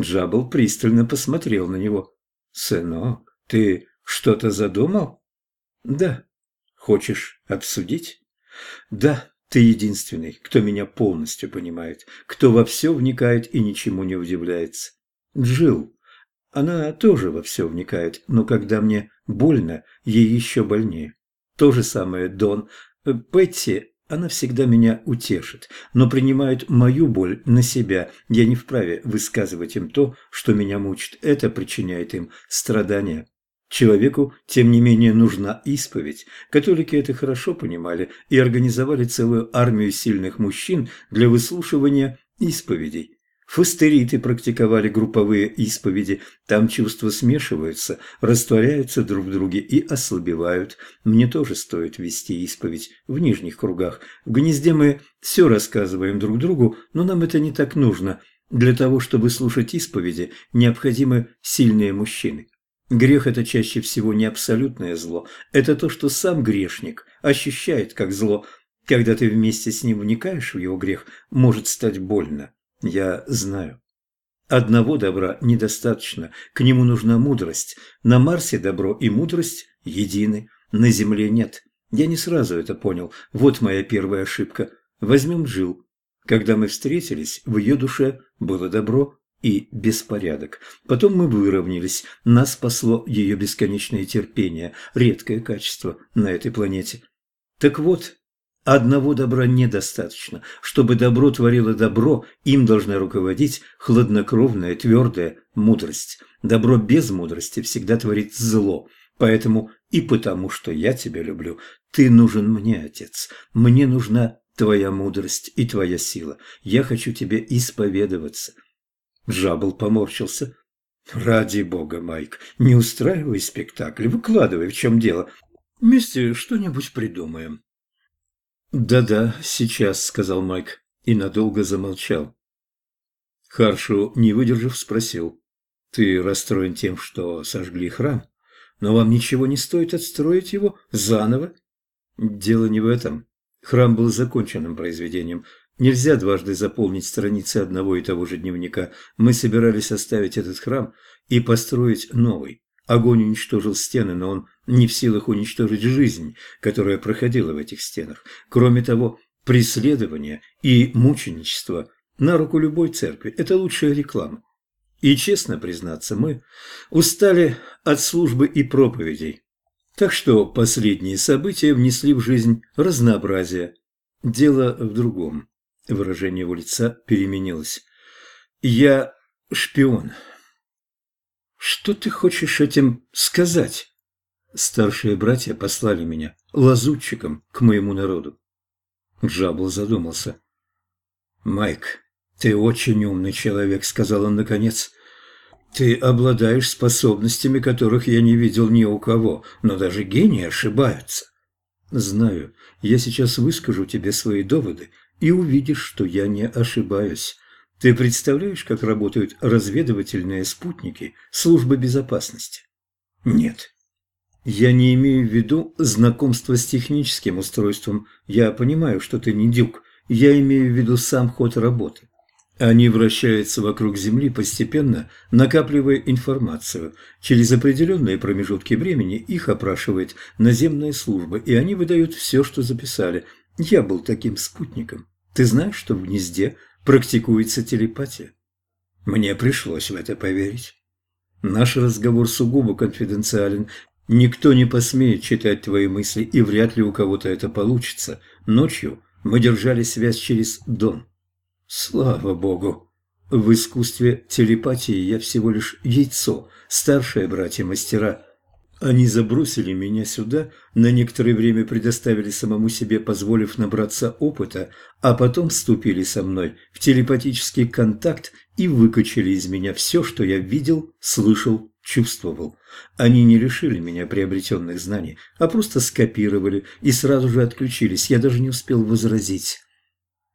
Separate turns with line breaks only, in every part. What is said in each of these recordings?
Джабл пристально посмотрел на него. «Сынок, ты что-то задумал?» «Да». «Хочешь обсудить?» «Да, ты единственный, кто меня полностью понимает, кто во все вникает и ничему не удивляется. Джилл, она тоже во все вникает, но когда мне больно, ей еще больнее. То же самое Дон. Петти, она всегда меня утешит, но принимает мою боль на себя. Я не вправе высказывать им то, что меня мучит. Это причиняет им страдания. Человеку, тем не менее, нужна исповедь. Католики это хорошо понимали и организовали целую армию сильных мужчин для выслушивания исповедей. Фастериты практиковали групповые исповеди, там чувства смешиваются, растворяются друг в друге и ослабевают. Мне тоже стоит вести исповедь в нижних кругах. В гнезде мы все рассказываем друг другу, но нам это не так нужно. Для того, чтобы слушать исповеди, необходимы сильные мужчины. Грех – это чаще всего не абсолютное зло, это то, что сам грешник ощущает как зло. Когда ты вместе с ним вникаешь в его грех, может стать больно. Я знаю. Одного добра недостаточно, к нему нужна мудрость. На Марсе добро и мудрость едины, на Земле нет. Я не сразу это понял. Вот моя первая ошибка. Возьмем Джил. Когда мы встретились, в ее душе было добро и беспорядок. Потом мы выровнялись. Нас спасло ее бесконечное терпение, редкое качество на этой планете. Так вот, Одного добра недостаточно. Чтобы добро творило добро, им должна руководить хладнокровная, твердая мудрость. Добро без мудрости всегда творит зло. Поэтому и потому, что я тебя люблю, ты нужен мне, отец. Мне нужна твоя мудрость и твоя сила. Я хочу тебе исповедоваться. Жабл поморщился. «Ради бога, Майк, не устраивай спектакль, выкладывай, в чем дело. Вместе что-нибудь придумаем». «Да-да, сейчас», — сказал Майк и надолго замолчал. Харшу, не выдержав, спросил. «Ты расстроен тем, что сожгли храм? Но вам ничего не стоит отстроить его заново?» «Дело не в этом. Храм был законченным произведением. Нельзя дважды заполнить страницы одного и того же дневника. Мы собирались оставить этот храм и построить новый. Огонь уничтожил стены, но он не в силах уничтожить жизнь, которая проходила в этих стенах. Кроме того, преследование и мученичество на руку любой церкви – это лучшая реклама. И, честно признаться, мы устали от службы и проповедей. Так что последние события внесли в жизнь разнообразие. Дело в другом. Выражение его лица переменилось. «Я шпион». «Что ты хочешь этим сказать?» Старшие братья послали меня лазутчиком к моему народу. Джабл задумался. «Майк, ты очень умный человек», — сказал он наконец. «Ты обладаешь способностями, которых я не видел ни у кого, но даже гении ошибаются». «Знаю. Я сейчас выскажу тебе свои доводы, и увидишь, что я не ошибаюсь. Ты представляешь, как работают разведывательные спутники службы безопасности? Нет. Я не имею в виду знакомство с техническим устройством. Я понимаю, что ты не дюк. Я имею в виду сам ход работы. Они вращаются вокруг Земли постепенно, накапливая информацию. Через определенные промежутки времени их опрашивает наземная служба, и они выдают все, что записали. Я был таким спутником. Ты знаешь, что в гнезде практикуется телепатия. Мне пришлось в это поверить. Наш разговор сугубо конфиденциален. Никто не посмеет читать твои мысли, и вряд ли у кого-то это получится. Ночью мы держали связь через дом. Слава богу! В искусстве телепатии я всего лишь яйцо, старшие братья-мастера – они забросили меня сюда, на некоторое время предоставили самому себе, позволив набраться опыта, а потом вступили со мной в телепатический контакт и выкачали из меня все, что я видел, слышал, чувствовал. Они не лишили меня приобретенных знаний, а просто скопировали и сразу же отключились. Я даже не успел возразить.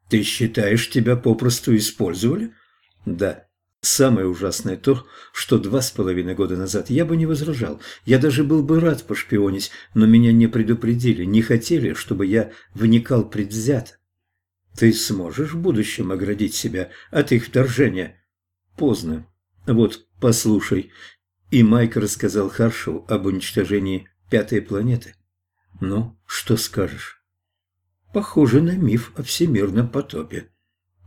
«Ты считаешь, тебя попросту использовали?» «Да». Самое ужасное то, что два с половиной года назад я бы не возражал. Я даже был бы рад пошпионить, но меня не предупредили, не хотели, чтобы я вникал предвзято. Ты сможешь в будущем оградить себя от их вторжения? Поздно. Вот, послушай. И Майк рассказал Харшоу об уничтожении пятой планеты. Ну, что скажешь? Похоже на миф о всемирном потопе.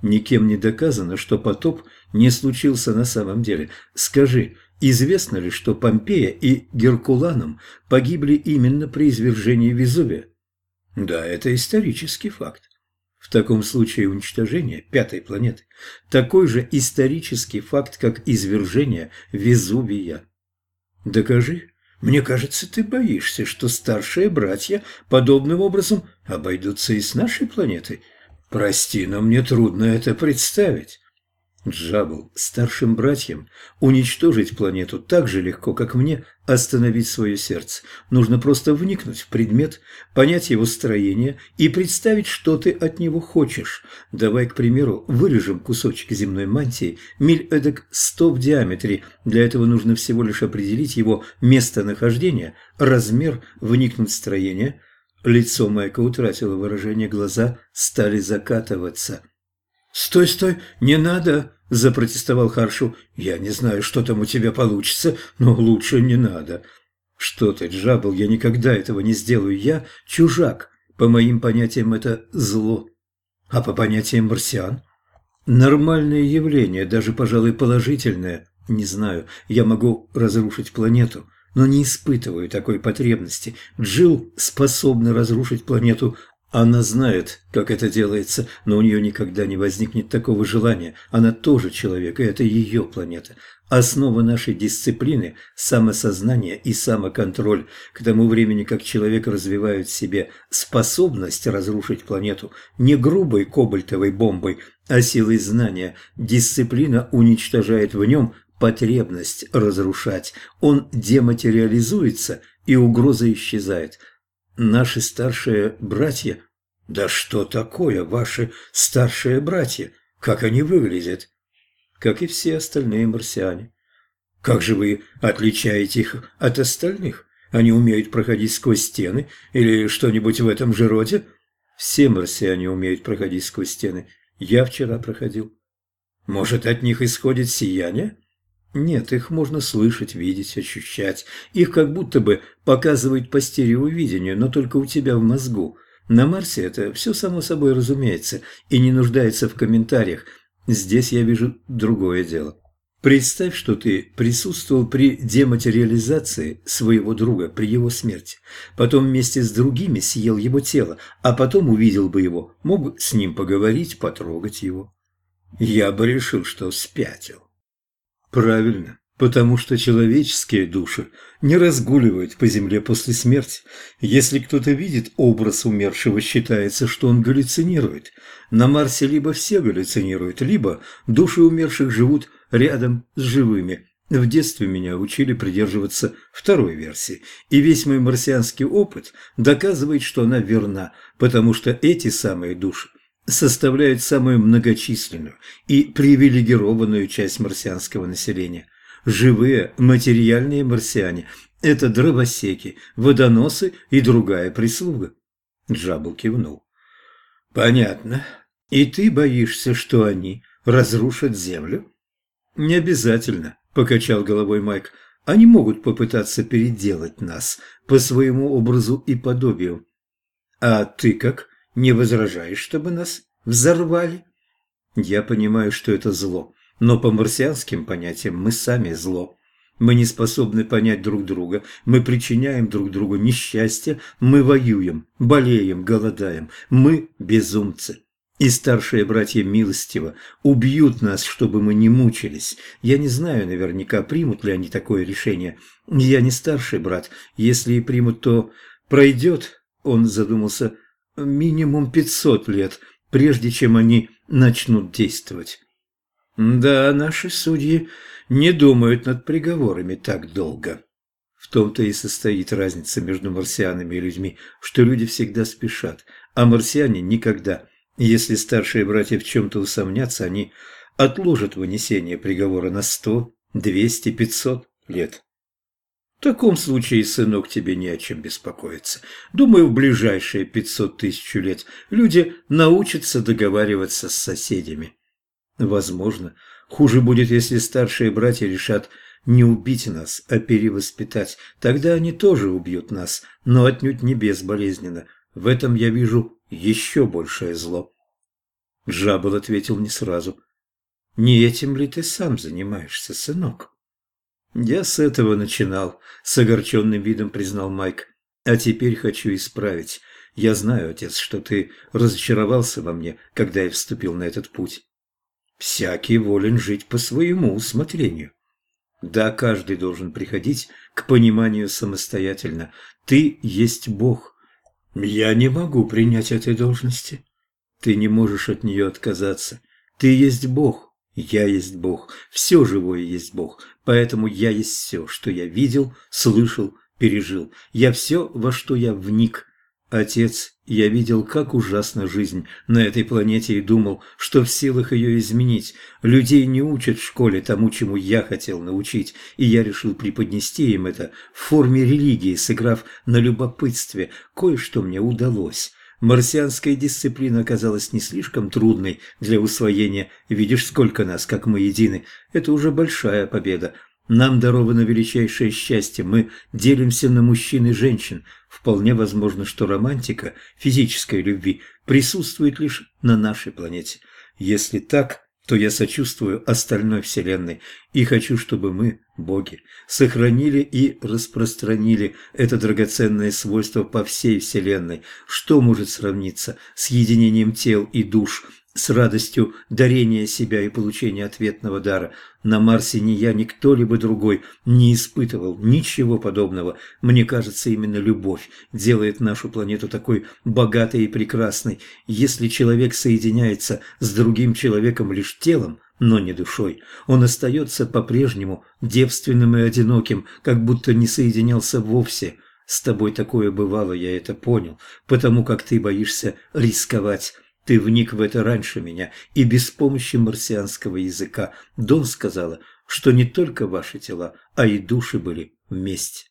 Никем не доказано, что потоп не случился на самом деле. Скажи, известно ли, что Помпея и Геркуланум погибли именно при извержении Везувия? Да, это исторический факт. В таком случае уничтожение пятой планеты – такой же исторический факт, как извержение Везувия. Докажи. Мне кажется, ты боишься, что старшие братья подобным образом обойдутся и с нашей планетой. Прости, но мне трудно это представить. Джабл, старшим братьям, уничтожить планету так же легко, как мне остановить свое сердце. Нужно просто вникнуть в предмет, понять его строение и представить, что ты от него хочешь. Давай, к примеру, вырежем кусочек земной мантии, миль эдак сто в диаметре. Для этого нужно всего лишь определить его местонахождение, размер, вникнуть в строение. Лицо Майка утратило выражение, глаза стали закатываться. «Стой, стой, не надо!» – запротестовал Харшу. «Я не знаю, что там у тебя получится, но лучше не надо». «Что ты, Джабл, я никогда этого не сделаю. Я чужак. По моим понятиям это зло. А по понятиям марсиан?» «Нормальное явление, даже, пожалуй, положительное. Не знаю, я могу разрушить планету, но не испытываю такой потребности. Джилл способна разрушить планету она знает, как это делается, но у нее никогда не возникнет такого желания. Она тоже человек, и это ее планета. Основа нашей дисциплины – самосознание и самоконтроль. К тому времени, как человек развивает в себе способность разрушить планету не грубой кобальтовой бомбой, а силой знания, дисциплина уничтожает в нем потребность разрушать. Он дематериализуется, и угроза исчезает – Наши старшие братья? Да что такое ваши старшие братья? Как они выглядят? Как и все остальные марсиане. Как же вы отличаете их от остальных? Они умеют проходить сквозь стены или что-нибудь в этом же роде? Все марсиане умеют проходить сквозь стены. Я вчера проходил. Может, от них исходит сияние? Нет, их можно слышать, видеть, ощущать. Их как будто бы показывают по стереовидению, но только у тебя в мозгу. На Марсе это все само собой разумеется и не нуждается в комментариях. Здесь я вижу другое дело. Представь, что ты присутствовал при дематериализации своего друга, при его смерти. Потом вместе с другими съел его тело, а потом увидел бы его, мог с ним поговорить, потрогать его. Я бы решил, что спятил. Правильно, потому что человеческие души не разгуливают по земле после смерти. Если кто-то видит образ умершего, считается, что он галлюцинирует. На Марсе либо все галлюцинируют, либо души умерших живут рядом с живыми. В детстве меня учили придерживаться второй версии, и весь мой марсианский опыт доказывает, что она верна, потому что эти самые души составляют самую многочисленную и привилегированную часть марсианского населения. Живые материальные марсиане – это дровосеки, водоносы и другая прислуга. Джабл кивнул. «Понятно. И ты боишься, что они разрушат Землю?» «Не обязательно», – покачал головой Майк. «Они могут попытаться переделать нас по своему образу и подобию». «А ты как?» Не возражаешь, чтобы нас взорвали? Я понимаю, что это зло, но по марсианским понятиям мы сами зло. Мы не способны понять друг друга, мы причиняем друг другу несчастье, мы воюем, болеем, голодаем, мы безумцы. И старшие братья милостиво убьют нас, чтобы мы не мучились. Я не знаю наверняка, примут ли они такое решение. Я не старший брат. Если и примут, то пройдет, он задумался, минимум 500 лет, прежде чем они начнут действовать. Да, наши судьи не думают над приговорами так долго. В том-то и состоит разница между марсианами и людьми, что люди всегда спешат, а марсиане никогда. Если старшие братья в чем-то усомнятся, они отложат вынесение приговора на сто, двести, пятьсот лет. В таком случае, сынок, тебе не о чем беспокоиться. Думаю, в ближайшие пятьсот тысяч лет люди научатся договариваться с соседями. Возможно. Хуже будет, если старшие братья решат не убить нас, а перевоспитать. Тогда они тоже убьют нас, но отнюдь не безболезненно. В этом я вижу еще большее зло. Джабал ответил не сразу. «Не этим ли ты сам занимаешься, сынок?» «Я с этого начинал», — с огорченным видом признал Майк. «А теперь хочу исправить. Я знаю, отец, что ты разочаровался во мне, когда я вступил на этот путь. Всякий волен жить по своему усмотрению. Да, каждый должен приходить к пониманию самостоятельно. Ты есть Бог. Я не могу принять этой должности. Ты не можешь от нее отказаться. Ты есть Бог. Я есть Бог. Все живое есть Бог. Поэтому я есть все, что я видел, слышал, пережил. Я все, во что я вник. Отец, я видел, как ужасна жизнь на этой планете и думал, что в силах ее изменить. Людей не учат в школе тому, чему я хотел научить, и я решил преподнести им это в форме религии, сыграв на любопытстве. Кое-что мне удалось. Марсианская дисциплина оказалась не слишком трудной для усвоения. Видишь, сколько нас, как мы едины. Это уже большая победа. Нам даровано величайшее счастье, мы делимся на мужчин и женщин. Вполне возможно, что романтика физической любви присутствует лишь на нашей планете. Если так, то я сочувствую остальной Вселенной и хочу, чтобы мы, боги, сохранили и распространили это драгоценное свойство по всей Вселенной. Что может сравниться с единением тел и душ – с радостью дарения себя и получения ответного дара. На Марсе ни я, ни кто-либо другой не испытывал ничего подобного. Мне кажется, именно любовь делает нашу планету такой богатой и прекрасной. Если человек соединяется с другим человеком лишь телом, но не душой, он остается по-прежнему девственным и одиноким, как будто не соединялся вовсе. С тобой такое бывало, я это понял, потому как ты боишься рисковать. Ты вник в это раньше меня, и без помощи марсианского языка Дон сказала, что не только ваши тела, а и души были вместе.